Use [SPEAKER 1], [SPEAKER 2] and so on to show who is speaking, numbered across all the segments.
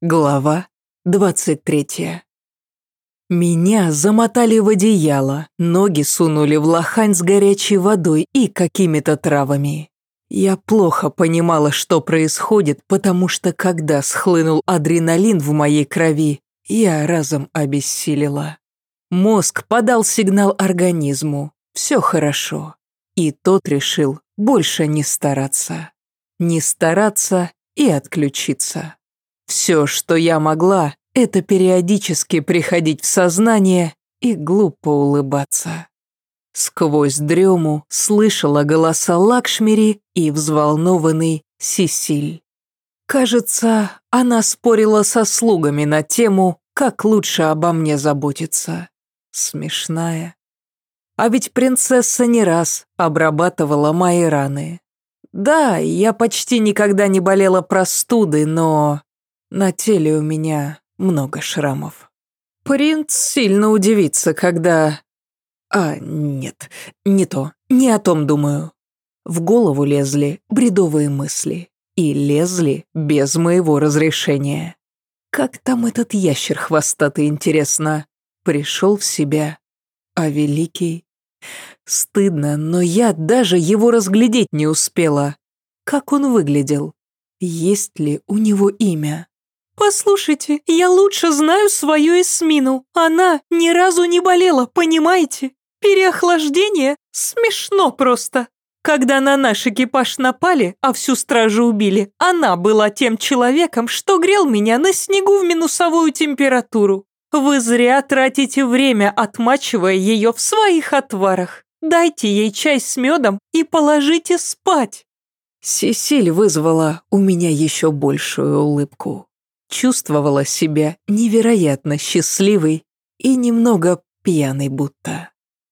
[SPEAKER 1] Глава 23 Меня замотали в одеяло, ноги сунули в лохань с горячей водой и какими-то травами. Я плохо понимала, что происходит, потому что когда схлынул адреналин в моей крови, я разом обессилила. Мозг подал сигнал организму «все хорошо», и тот решил больше не стараться. Не стараться и отключиться. Все, что я могла, это периодически приходить в сознание и глупо улыбаться. Сквозь дрему слышала голоса Лакшмири и взволнованный Сисиль. Кажется, она спорила со слугами на тему, как лучше обо мне заботиться. Смешная. А ведь принцесса не раз обрабатывала мои раны. Да, я почти никогда не болела простудой, но на теле у меня много шрамов. Принц сильно удивится, когда... А, нет, не то, не о том думаю. В голову лезли бредовые мысли. И лезли без моего разрешения. Как там этот ящер хвостатый, интересно? Пришел в себя. А великий... Стыдно, но я даже его разглядеть не успела. Как он выглядел? Есть ли у него имя?
[SPEAKER 2] «Послушайте, я лучше знаю свою Эсмину. Она ни разу не болела, понимаете? Переохлаждение смешно просто. Когда на наш экипаж напали, а всю стражу убили, она была тем человеком, что грел меня на снегу в минусовую температуру. Вы зря тратите время, отмачивая ее в своих отварах. Дайте ей чай с медом и положите спать».
[SPEAKER 1] Сесиль вызвала у меня еще большую улыбку чувствовала себя невероятно счастливой и немного пьяной будто.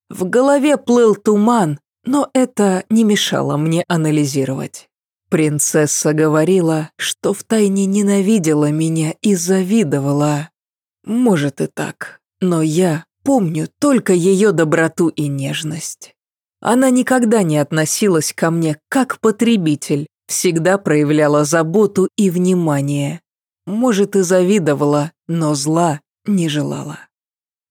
[SPEAKER 1] В голове плыл туман, но это не мешало мне анализировать. Принцесса говорила, что втайне ненавидела меня и завидовала. Может и так, но я помню только ее доброту и нежность. Она никогда не относилась ко мне как потребитель, всегда проявляла заботу и внимание. Может, и завидовала, но зла не желала.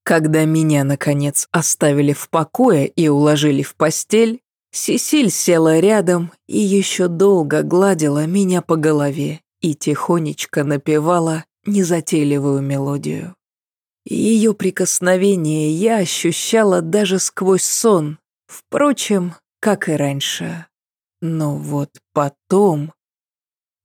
[SPEAKER 1] Когда меня, наконец, оставили в покое и уложили в постель, Сесиль села рядом и еще долго гладила меня по голове и тихонечко напевала незатейливую мелодию. Ее прикосновение я ощущала даже сквозь сон, впрочем, как и раньше. Но вот потом...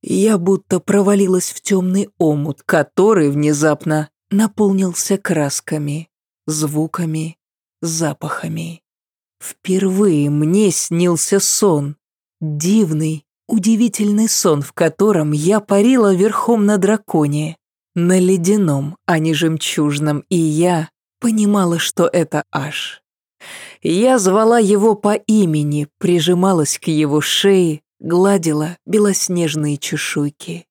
[SPEAKER 1] Я будто провалилась в темный омут, который внезапно наполнился красками, звуками, запахами. Впервые мне снился сон. Дивный, удивительный сон, в котором я парила верхом на драконе. На ледяном, а не жемчужном, и я понимала, что это Аш. Я звала его по имени, прижималась к его шее, гладила белоснежные чешуйки.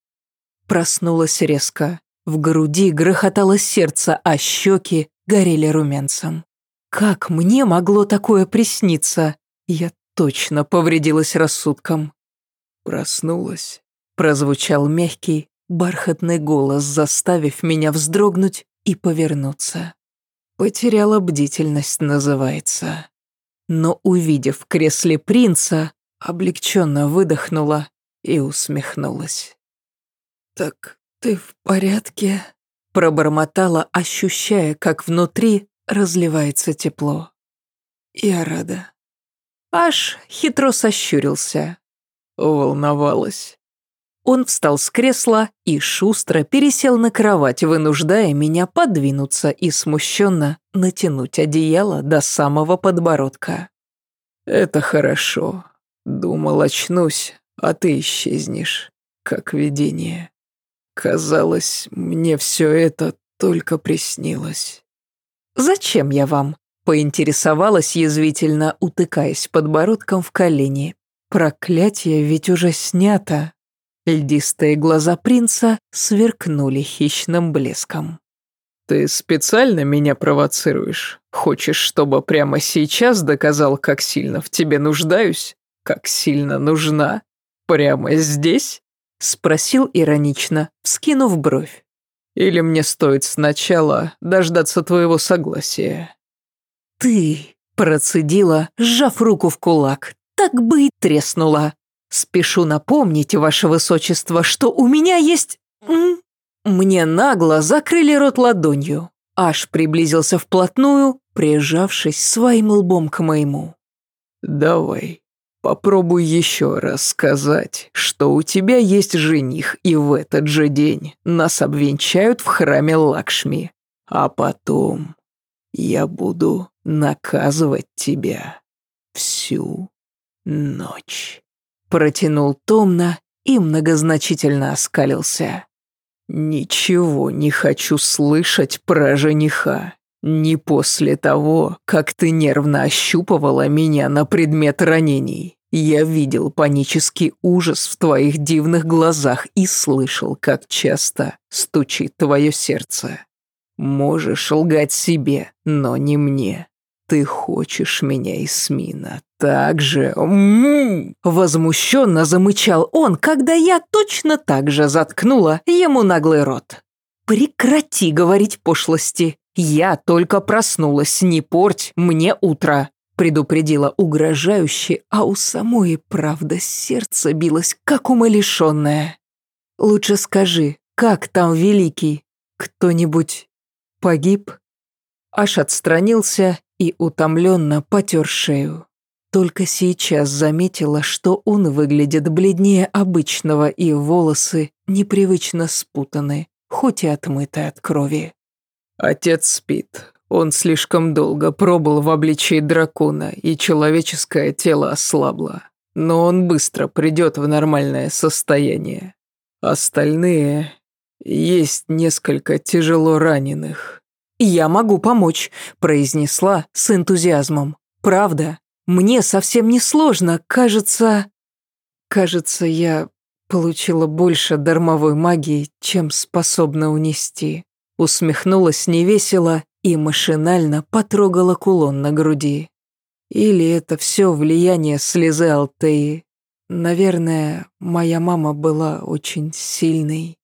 [SPEAKER 1] Проснулась резко. В груди грохотало сердце, а щеки горели румянцем. Как мне могло такое присниться? Я точно повредилась рассудком. Проснулась. Прозвучал мягкий, бархатный голос, заставив меня вздрогнуть и повернуться. Потеряла бдительность, называется. Но увидев в кресле принца, облегченно выдохнула и усмехнулась. «Так ты в порядке?» Пробормотала, ощущая, как внутри разливается тепло. «Я рада». Аж хитро сощурился. Волновалась. Он встал с кресла и шустро пересел на кровать, вынуждая меня подвинуться и смущенно натянуть одеяло до самого подбородка. «Это хорошо. Думал, очнусь, а ты исчезнешь, как видение. Казалось, мне все это только приснилось. «Зачем я вам?» — поинтересовалась язвительно, утыкаясь подбородком в колени. «Проклятие ведь уже снято». Льдистые глаза принца сверкнули хищным блеском. «Ты специально меня провоцируешь? Хочешь, чтобы прямо сейчас доказал, как сильно в тебе нуждаюсь? Как сильно нужна? Прямо здесь?» Спросил иронично, вскинув бровь. Или мне стоит сначала дождаться твоего согласия?»
[SPEAKER 2] «Ты!» – процедила, сжав руку в кулак. «Так бы и треснула. Спешу напомнить, ваше высочество, что у меня есть...» Мне нагло закрыли рот ладонью. Аж приблизился вплотную, прижавшись своим лбом к моему.
[SPEAKER 1] «Давай, попробуй еще раз сказать, что у тебя есть жених, и в этот же день нас обвенчают в храме Лакшми. А потом я буду наказывать тебя всю ночь». Протянул томно и многозначительно оскалился. «Ничего не хочу слышать про жениха. Не после того, как ты нервно ощупывала меня на предмет ранений. Я видел панический ужас в твоих дивных глазах и слышал, как часто стучит твое сердце. Можешь лгать себе, но не мне. Ты хочешь меня, Исмина, так же...» Возмущенно замычал он, когда я точно так же заткнула ему наглый рот. «Прекрати говорить пошлости. Я только проснулась, не порть мне утро», предупредила угрожающе, а у самой, правда, сердце билось, как умалишенное. «Лучше скажи, как там Великий? Кто-нибудь погиб?» Аж отстранился и утомленно потер шею. Только сейчас заметила, что он выглядит бледнее обычного, и волосы непривычно спутаны, хоть и отмыты от крови.
[SPEAKER 3] «Отец спит. Он слишком долго пробыл в обличии дракона, и человеческое тело ослабло. Но он быстро придет в нормальное состояние. Остальные... Есть несколько тяжело раненых.
[SPEAKER 2] «Я могу помочь», – произнесла с энтузиазмом. «Правда, мне совсем не сложно, кажется...»
[SPEAKER 1] «Кажется, я получила больше дармовой магии, чем способна унести», усмехнулась невесело и машинально потрогала кулон на груди. Или это все влияние слезы Алтеи. Наверное, моя мама была очень сильной.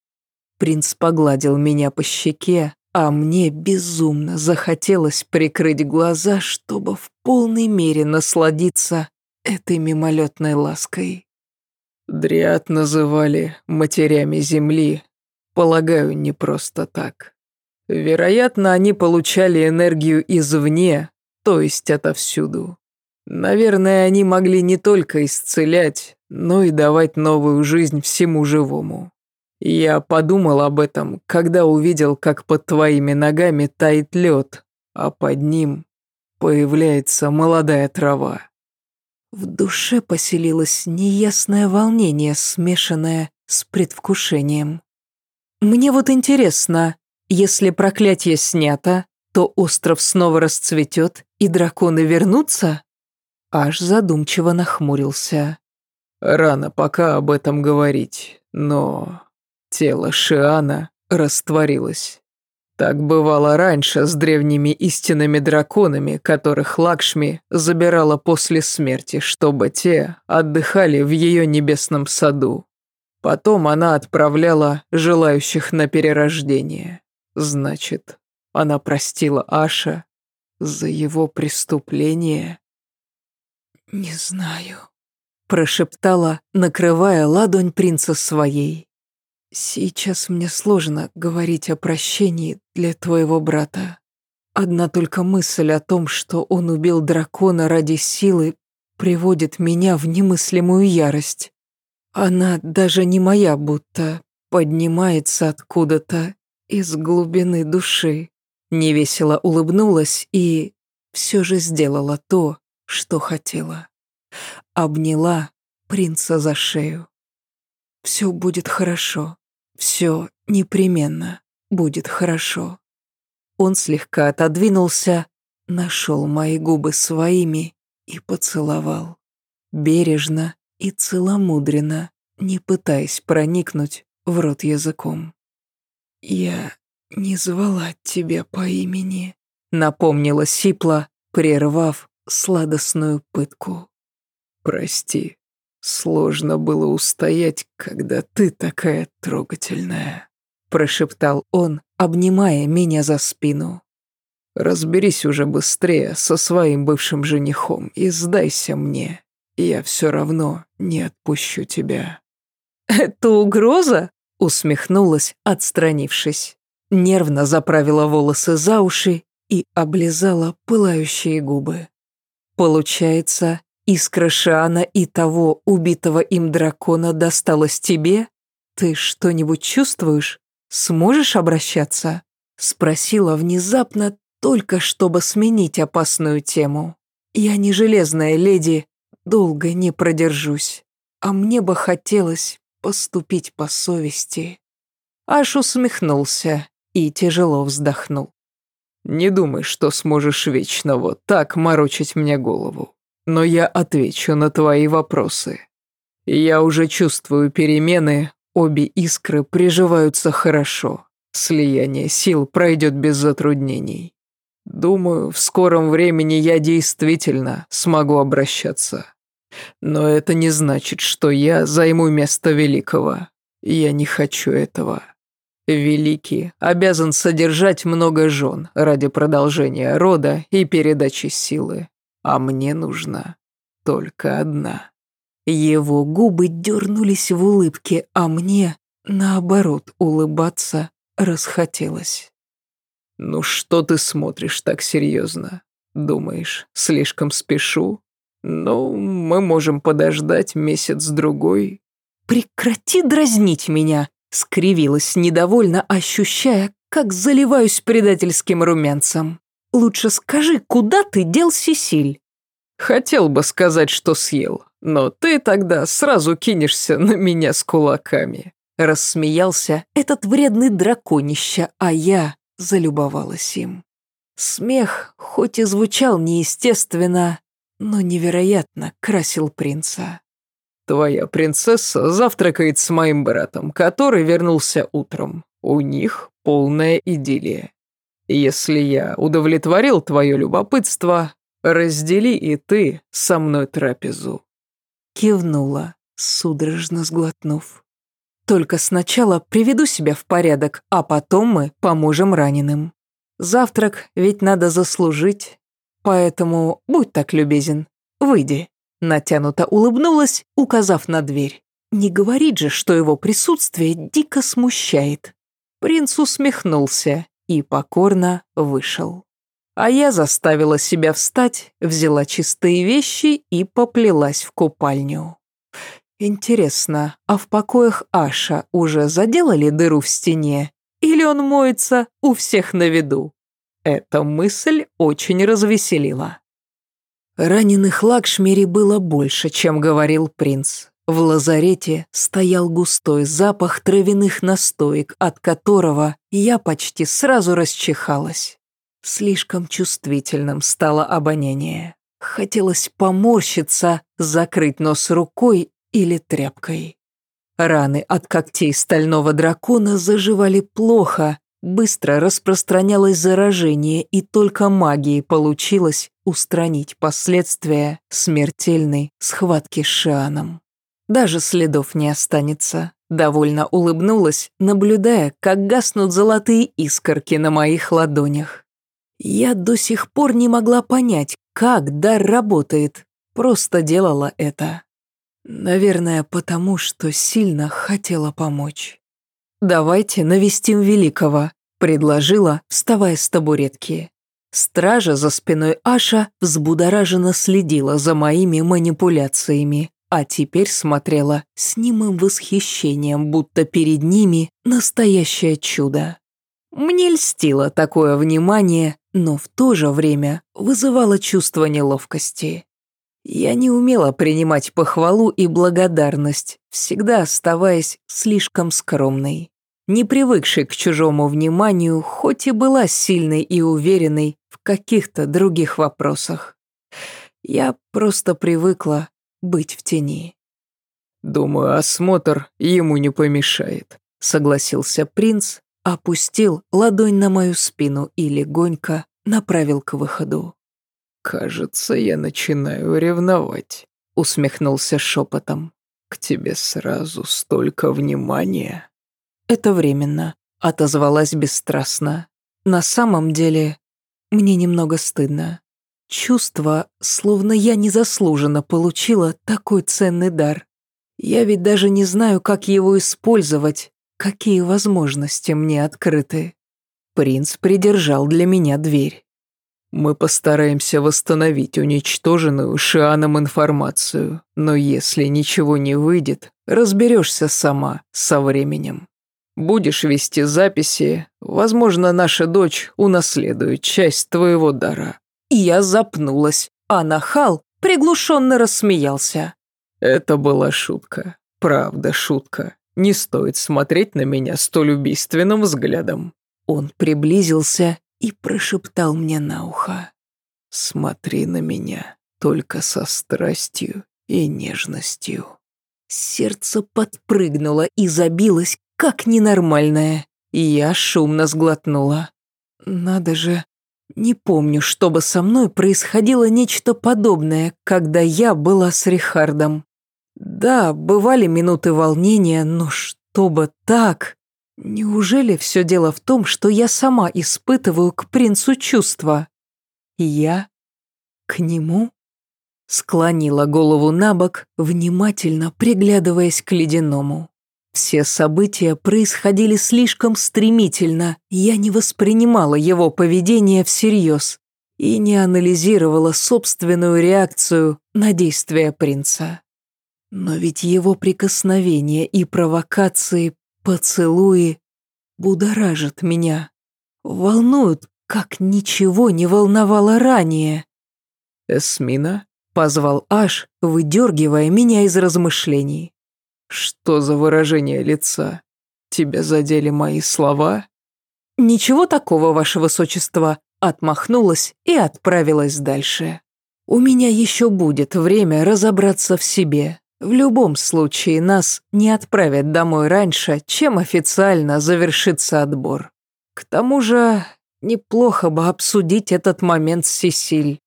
[SPEAKER 1] Принц погладил меня по щеке, а мне безумно захотелось прикрыть глаза, чтобы в полной мере насладиться этой мимолетной лаской.
[SPEAKER 3] Дриад называли матерями земли, полагаю, не просто так. Вероятно, они получали энергию извне, то есть отовсюду. Наверное, они могли не только исцелять, но и давать новую жизнь всему живому. Я подумал об этом, когда увидел, как под твоими ногами тает лед, а под ним появляется молодая трава.
[SPEAKER 1] В душе поселилось неясное волнение, смешанное с предвкушением. Мне вот интересно, если проклятие снято, то остров снова расцветет и драконы вернутся? Аж задумчиво нахмурился.
[SPEAKER 3] Рано пока об этом говорить, но Тело Шиана растворилось. Так бывало раньше с древними истинными драконами, которых Лакшми забирала после смерти, чтобы те отдыхали в ее небесном саду. Потом она отправляла желающих на перерождение. Значит, она простила Аша за его преступление?
[SPEAKER 1] «Не знаю», – прошептала, накрывая ладонь принца своей. Сейчас мне сложно говорить о прощении для твоего брата. Одна только мысль о том, что он убил дракона ради силы, приводит меня в немыслимую ярость. Она даже не моя, будто поднимается откуда-то из глубины души. Невесело улыбнулась и все же сделала то, что хотела. Обняла принца за шею. Все будет хорошо. Все непременно будет хорошо. Он слегка отодвинулся, нашел мои губы своими и поцеловал. Бережно и целомудренно, не пытаясь проникнуть в рот языком. «Я не звала тебя по имени», — напомнила Сипла, прервав сладостную пытку.
[SPEAKER 3] «Прости», Сложно было устоять, когда ты такая трогательная.
[SPEAKER 1] – прошептал он, обнимая меня за спину.
[SPEAKER 3] «Разберись уже быстрее со своим бывшим женихом и сдайся мне. Я все равно не отпущу тебя».
[SPEAKER 1] «Это угроза?» – усмехнулась, отстранившись. Нервно заправила волосы за уши и облизала пылающие губы. «Получается, искра Шиана и того убитого им дракона досталась тебе? Ты что-нибудь чувствуешь? Сможешь обращаться?» Спросила внезапно, только чтобы сменить опасную тему. «Я не железная леди, долго не продержусь, а мне бы хотелось поступить по совести». Аш усмехнулся и тяжело вздохнул.
[SPEAKER 3] Не думай, что сможешь вечно вот так морочить мне голову. Но я отвечу на твои вопросы. Я уже чувствую перемены, обе искры приживаются хорошо. Слияние сил пройдет без затруднений. Думаю, в скором времени я действительно смогу обращаться. Но это не значит, что я займу место великого. Я не хочу этого. Великий обязан содержать много жен ради продолжения рода и передачи силы, а мне нужна только одна.
[SPEAKER 1] Его губы дернулись в улыбке, а мне, наоборот, улыбаться расхотелось.
[SPEAKER 3] «Ну что ты смотришь так серьезно? Думаешь, слишком спешу? Ну, мы можем подождать месяц-другой».
[SPEAKER 1] «Прекрати дразнить меня!» Скривилась недовольно, ощущая, как заливаюсь предательским румянцем. «Лучше скажи, куда ты дел Сесиль?»
[SPEAKER 3] «Хотел бы сказать, что съел, но ты тогда сразу кинешься на меня с кулаками».
[SPEAKER 1] Рассмеялся этот вредный драконище, а я залюбовалась им. Смех, хоть и звучал неестественно, но невероятно красил принца.
[SPEAKER 3] Твоя принцесса завтракает с моим братом, который вернулся утром. У них полная идиллия. Если я удовлетворил твое любопытство, раздели и ты со мной трапезу».
[SPEAKER 1] Кивнула, судорожно сглотнув. «Только сначала приведу себя в порядок, а потом мы поможем раненым. Завтрак ведь надо заслужить, поэтому будь так любезен, выйди». Натянуто улыбнулась, указав на дверь. Не говорит же, что его присутствие дико смущает. Принц усмехнулся и покорно вышел. А я заставила себя встать, взяла чистые вещи и поплелась в купальню. Интересно, а в покоях Аша уже заделали дыру в стене? Или он моется у всех на виду? Эта мысль очень развеселила. Раненых Лакшмири было больше, чем говорил принц. В лазарете стоял густой запах травяных настоек, от которого я почти сразу расчихалась. Слишком чувствительным стало обоняние. Хотелось поморщиться, закрыть нос рукой или тряпкой. Раны от когтей стального дракона заживали плохо, Быстро распространялось заражение, и только магией получилось устранить последствия смертельной схватки с Шианом. Даже следов не останется. Довольно улыбнулась, наблюдая, как гаснут золотые искорки на моих ладонях. Я до сих пор не могла понять, как дар работает, просто делала это. Наверное, потому что сильно хотела помочь. «Давайте навестим Великого», — предложила, вставая с табуретки. Стража за спиной Аша взбудораженно следила за моими манипуляциями, а теперь смотрела с немым восхищением, будто перед ними настоящее чудо. Мне льстило такое внимание, но в то же время вызывало чувство неловкости. Я не умела принимать похвалу и благодарность, всегда оставаясь слишком скромной. Не привыкшей к чужому вниманию, хоть и была сильной и уверенной в каких-то других вопросах. Я просто привыкла быть в тени.
[SPEAKER 3] «Думаю, осмотр ему не помешает», — согласился принц,
[SPEAKER 1] опустил ладонь на мою спину и легонько направил к выходу.
[SPEAKER 3] «Кажется, я начинаю ревновать», — усмехнулся шепотом. «К тебе сразу столько внимания».
[SPEAKER 1] «Это временно. — отозвалась бесстрастно. «На самом деле, мне немного стыдно. Чувство, словно я незаслуженно получила такой ценный дар. Я ведь даже не знаю, как его использовать, какие возможности мне открыты». Принц придержал для меня дверь.
[SPEAKER 3] Мы постараемся восстановить уничтоженную Шианом информацию, но если ничего не выйдет, разберешься сама со временем. Будешь вести записи, возможно, наша дочь унаследует часть твоего дара».
[SPEAKER 1] И я запнулась, а нахал приглушенно рассмеялся.
[SPEAKER 3] «Это была шутка. Правда, шутка. Не стоит смотреть на меня столь убийственным взглядом».
[SPEAKER 1] Он приблизился и прошептал мне на ухо.
[SPEAKER 3] «Смотри на меня, только со страстью и нежностью».
[SPEAKER 1] Сердце подпрыгнуло и забилось, как ненормальное, я шумно сглотнула. Надо же, не помню, чтобы со мной происходило нечто подобное, когда я была с Рихардом. Да, бывали минуты волнения, но чтобы так... Неужели все дело в том, что я сама испытываю к принцу чувства? Я к нему? Склонила голову на бок, внимательно приглядываясь к ледяному. Все события происходили слишком стремительно, я не воспринимала его поведение всерьез и не анализировала собственную реакцию на действия принца. Но ведь его прикосновения и провокации Поцелуи будоражат меня, волнуют, как ничего не волновало ранее.
[SPEAKER 3] «Эсмина?»
[SPEAKER 1] — позвал Аш, выдергивая меня из размышлений.
[SPEAKER 3] «Что за выражение лица? Тебя задели мои слова?»
[SPEAKER 1] «Ничего такого, ваше высочество», — отмахнулась и отправилась дальше. «У меня еще будет время разобраться в себе, в любом случае нас не отправят домой раньше, чем официально завершится отбор. К тому же, неплохо бы обсудить этот момент с Сесиль.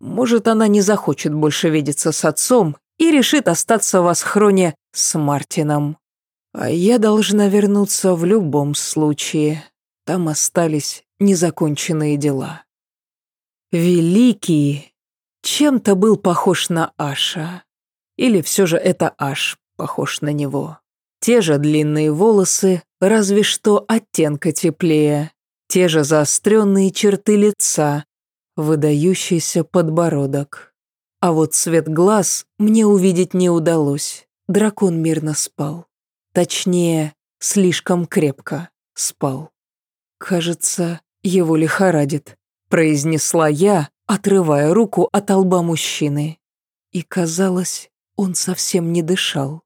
[SPEAKER 1] Может, она не захочет больше видеться с отцом и решит остаться в Асхроне с Мартином. А я должна вернуться в любом случае. Там остались незаконченные дела. Великий чем-то был похож на Аша. Или все же это аж похож на него. Те же длинные волосы, разве что оттенка теплее. Те же заостренные черты лица, выдающийся подбородок. А вот цвет глаз мне увидеть не удалось. Дракон мирно спал. Точнее, слишком крепко спал. Кажется, его лихорадит, произнесла я, отрывая руку от лба мужчины. И казалось, он совсем не дышал.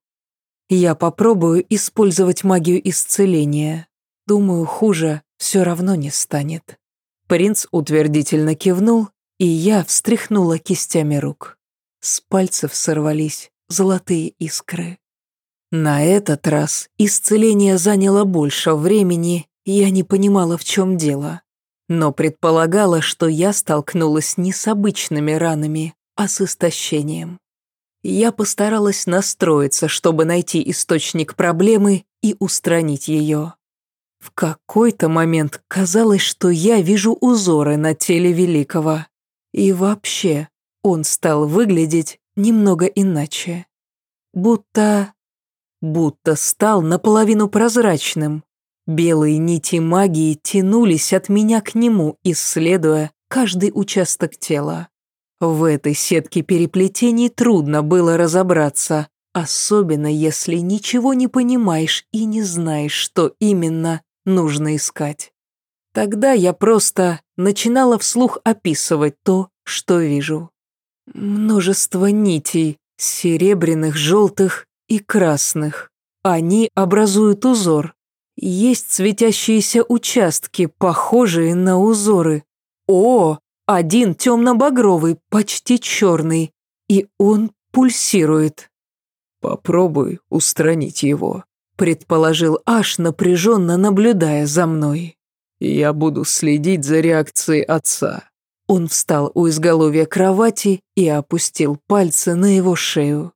[SPEAKER 1] Я попробую использовать магию исцеления. Думаю, хуже все равно не станет. Принц утвердительно кивнул, и я встряхнула кистями рук. С пальцев сорвались золотые искры. На этот раз исцеление заняло больше времени, я не понимала, в чем дело. Но предполагала, что я столкнулась не с обычными ранами, а с истощением. Я постаралась настроиться, чтобы найти источник проблемы и устранить ее. В какой-то момент казалось, что я вижу узоры на теле Великого. И вообще, он стал выглядеть немного иначе. Будто... будто стал наполовину прозрачным. Белые нити магии тянулись от меня к нему, исследуя каждый участок тела. В этой сетке переплетений трудно было разобраться, особенно если ничего не понимаешь и не знаешь, что именно нужно искать. Тогда я просто начинала вслух описывать то, что вижу. Множество нитей, серебряных, желтых и красных. Они образуют узор. Есть светящиеся участки, похожие на узоры. О, один темно-багровый, почти черный, и он пульсирует.
[SPEAKER 3] «Попробуй устранить его», — предположил Аш, напряженно наблюдая за мной. «Я буду следить за реакцией отца».
[SPEAKER 1] Он встал у изголовья кровати и опустил пальцы на его шею.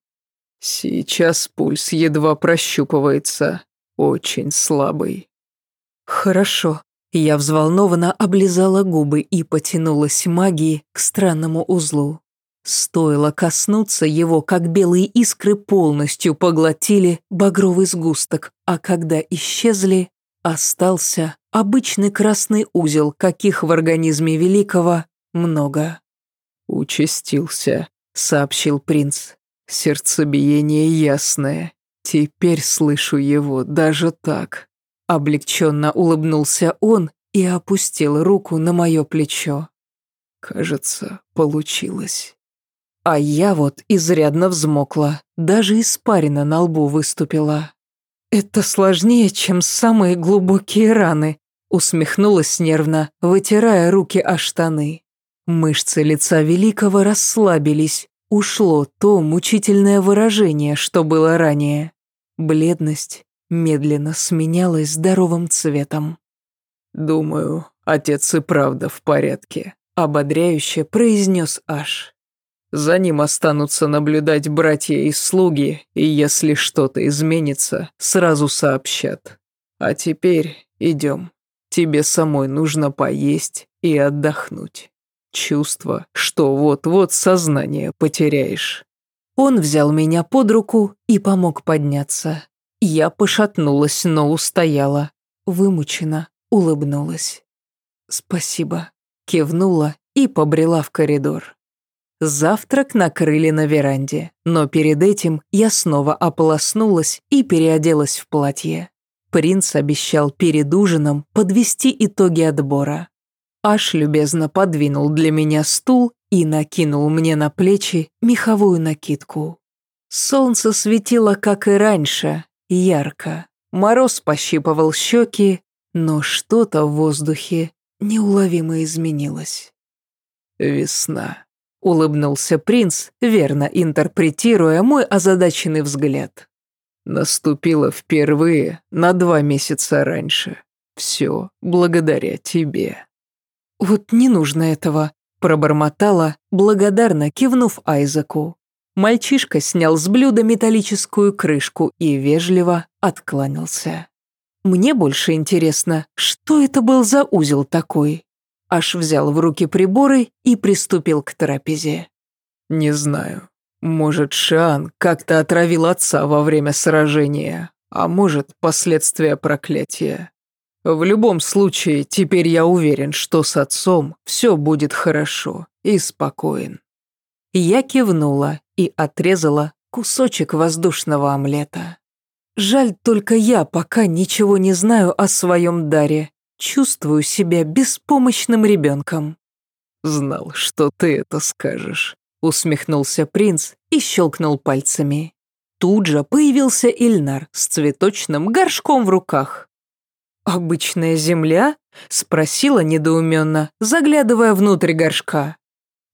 [SPEAKER 3] «Сейчас пульс едва прощупывается, очень слабый».
[SPEAKER 1] Хорошо. Я взволнованно облизала губы и потянулась магией к странному узлу. Стоило коснуться его, как белые искры полностью поглотили багровый сгусток, а когда исчезли, остался обычный красный узел, каких в организме Великого много.
[SPEAKER 3] «Участился», — сообщил принц. «Сердцебиение ясное. Теперь слышу его даже так».
[SPEAKER 1] Облегченно улыбнулся он и опустил руку на мое плечо.
[SPEAKER 3] «Кажется, получилось».
[SPEAKER 1] А я вот изрядно взмокла, даже испарина на лбу выступила. «Это сложнее, чем самые глубокие раны», усмехнулась нервно, вытирая руки о штаны. Мышцы лица Великого расслабились, ушло то мучительное выражение, что было ранее. Бледность медленно сменялась здоровым цветом.
[SPEAKER 3] «Думаю, отец и правда в порядке», — ободряюще произнес Аш. За ним останутся наблюдать братья и слуги, и если что-то изменится, сразу сообщат. А теперь идем. Тебе самой нужно поесть и отдохнуть. Чувство, что вот-вот сознание потеряешь.
[SPEAKER 1] Он взял меня под руку и помог подняться. Я пошатнулась, но устояла. Вымученно улыбнулась. «Спасибо», кивнула и побрела в коридор. Завтрак накрыли на веранде, но перед этим я снова ополоснулась и переоделась в платье. Принц обещал перед ужином подвести итоги отбора. Аш любезно подвинул для меня стул и накинул мне на плечи меховую накидку. Солнце светило, как и раньше, ярко. Мороз пощипывал щеки, но что-то в воздухе неуловимо изменилось.
[SPEAKER 3] «Весна»,
[SPEAKER 1] Улыбнулся принц, верно интерпретируя мой озадаченный взгляд.
[SPEAKER 3] Наступила впервые на два месяца раньше. Все благодаря тебе.
[SPEAKER 1] Вот не нужно этого, пробормотала, благодарно кивнув Айзеку. Мальчишка снял с блюда металлическую крышку и вежливо откланялся. Мне больше интересно, что это был за узел такой? Аж взял в руки приборы и приступил к трапезе.
[SPEAKER 3] «Не знаю. Может, Шиан как-то отравил отца во время сражения, а может, последствия проклятия. В любом случае, теперь я уверен, что с отцом все будет хорошо и спокоен».
[SPEAKER 1] Я кивнула и отрезала кусочек воздушного омлета. Жаль, только я пока ничего не знаю о своем даре Чувствую себя беспомощным ребенком.
[SPEAKER 3] «Знал, что ты это скажешь», —
[SPEAKER 1] усмехнулся принц и щелкнул пальцами. Тут же появился Ильнар с цветочным горшком в руках. «Обычная земля?» — спросила недоуменно, заглядывая внутрь горшка.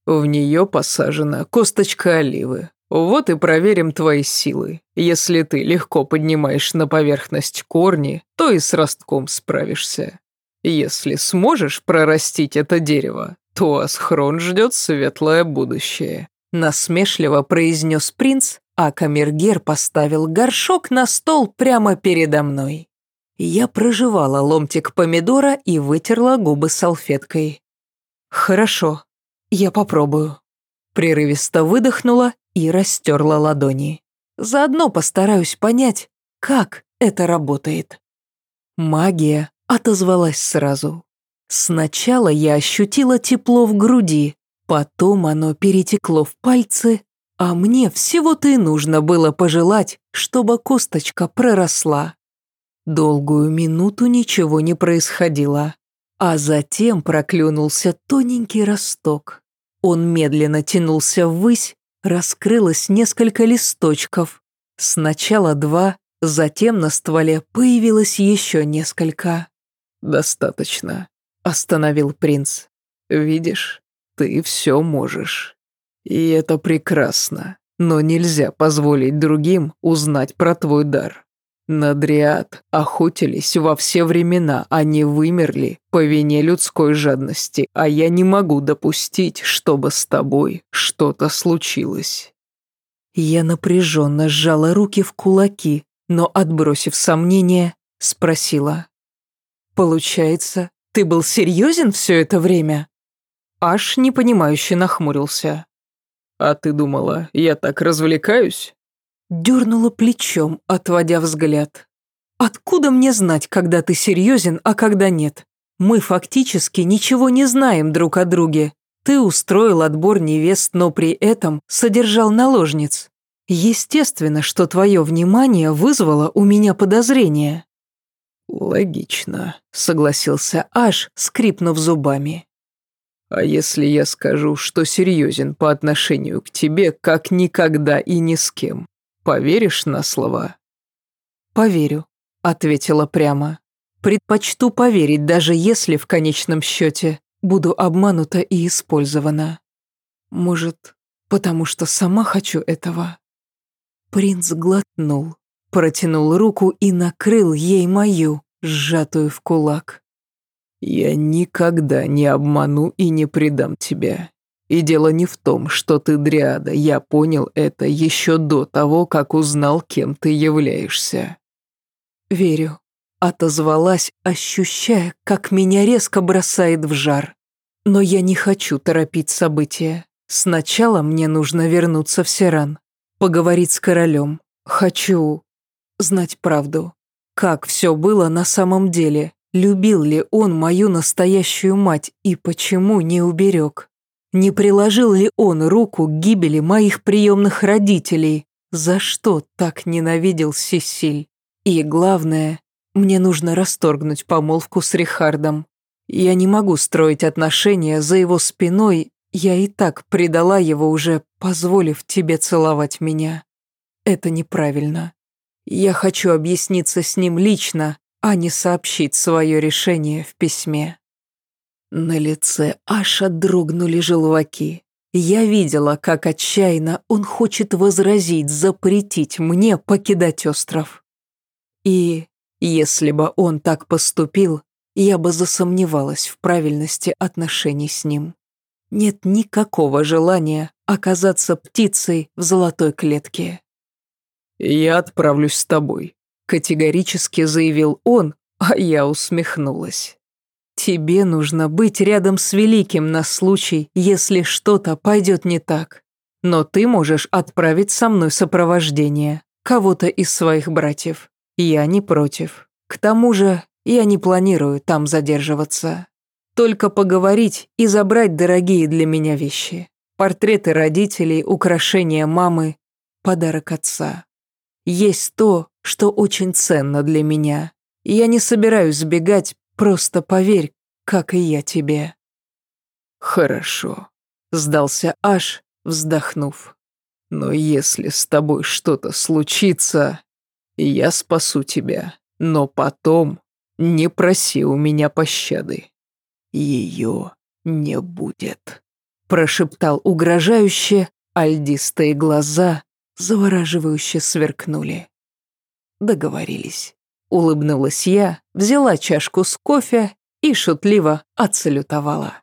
[SPEAKER 3] «В нее посажена косточка оливы. Вот и проверим твои силы. Если ты легко поднимаешь на поверхность корни, то и с ростком справишься. Если сможешь прорастить это дерево, то Асхрон ждет светлое будущее», —
[SPEAKER 1] насмешливо произнес принц, а камергер поставил горшок на стол прямо передо мной. Я прожевала ломтик помидора и вытерла губы салфеткой. «Хорошо, я попробую». Прерывисто выдохнула и растерла ладони. Заодно постараюсь понять, как это работает. Магия отозвалась сразу. Сначала я ощутила тепло в груди, потом оно перетекло в пальцы, а мне всего-то и нужно было пожелать, чтобы косточка проросла. Долгую минуту ничего не происходило, а затем проклюнулся тоненький росток. Он медленно тянулся ввысь, раскрылось несколько листочков. Сначала два, затем на стволе появилось еще несколько.
[SPEAKER 3] «Достаточно», — остановил принц. «Видишь, ты все можешь. И это прекрасно, но нельзя позволить другим узнать про твой дар. На Дриад охотились во все времена, они вымерли по вине людской жадности, а я не могу допустить, чтобы с тобой что-то случилось».
[SPEAKER 1] Я напряженно сжала руки в кулаки, но, отбросив сомнения, спросила. Получается, ты был серьезен все это время? Аж непонимающе нахмурился.
[SPEAKER 3] А ты думала, я так развлекаюсь?
[SPEAKER 1] Дернула плечом, отводя взгляд. Откуда мне знать, когда ты серьезен, а когда нет? Мы фактически ничего не знаем друг о друге. Ты устроил отбор невест, но при этом содержал наложниц. Естественно, что твое внимание вызвало у меня подозрение.
[SPEAKER 3] «Логично», —
[SPEAKER 1] согласился Аш, скрипнув зубами.
[SPEAKER 3] «А если я скажу, что серьезен по отношению к тебе, как никогда и ни с кем, поверишь на слова?»
[SPEAKER 1] «Поверю», — ответила прямо. «Предпочту поверить, даже если в конечном счете буду обманута и использована. Может, потому что сама хочу этого?» Принц глотнул, протянул руку и накрыл ей мою, сжатую в кулак.
[SPEAKER 3] «Я никогда не обману и не предам тебя. И дело не в том, что ты дриада, я понял это еще до того, как узнал, кем ты являешься».
[SPEAKER 1] «Верю», — отозвалась, ощущая, как меня резко бросает в жар. «Но я не хочу торопить события. Сначала мне нужно вернуться в Сиран, поговорить с королем. Хочу знать правду. Как все было на самом деле? Любил ли он мою настоящую мать и почему не уберег? Не приложил ли он руку к гибели моих приемных родителей? За что так ненавидел Сесиль? И главное, мне нужно расторгнуть помолвку с Рихардом. Я не могу строить отношения за его спиной, я и так предала его уже, позволив тебе целовать меня. Это неправильно. Я хочу объясниться с ним лично, а не сообщить свое решение в письме. На лице Аша дрогнули желваки. Я видела, как отчаянно он хочет возразить, запретить мне покидать остров. И если бы он так поступил, я бы засомневалась в правильности отношений с ним. Нет никакого желания оказаться птицей в золотой клетке.
[SPEAKER 3] «Я отправлюсь с тобой», — категорически заявил он, а я усмехнулась.
[SPEAKER 1] «Тебе нужно быть рядом с Великим на случай, если что-то пойдет не так. Но ты можешь отправить со мной сопровождение, кого-то из своих братьев. Я не против. К тому же я не планирую там задерживаться. Только поговорить и забрать дорогие для меня вещи. Портреты родителей, украшения мамы, подарок отца. Есть то, что очень ценно для меня. Я не собираюсь сбегать, просто поверь, как и я тебе».
[SPEAKER 3] «Хорошо», —
[SPEAKER 1] сдался Аш, вздохнув.
[SPEAKER 3] «Но если с тобой что-то случится, я спасу тебя, но потом не проси у меня пощады. Ее не будет», —
[SPEAKER 1] прошептал угрожающе, альдистые глаза завораживающе сверкнули. Договорились. Улыбнулась я, взяла чашку с кофе и шутливо отсалютовала.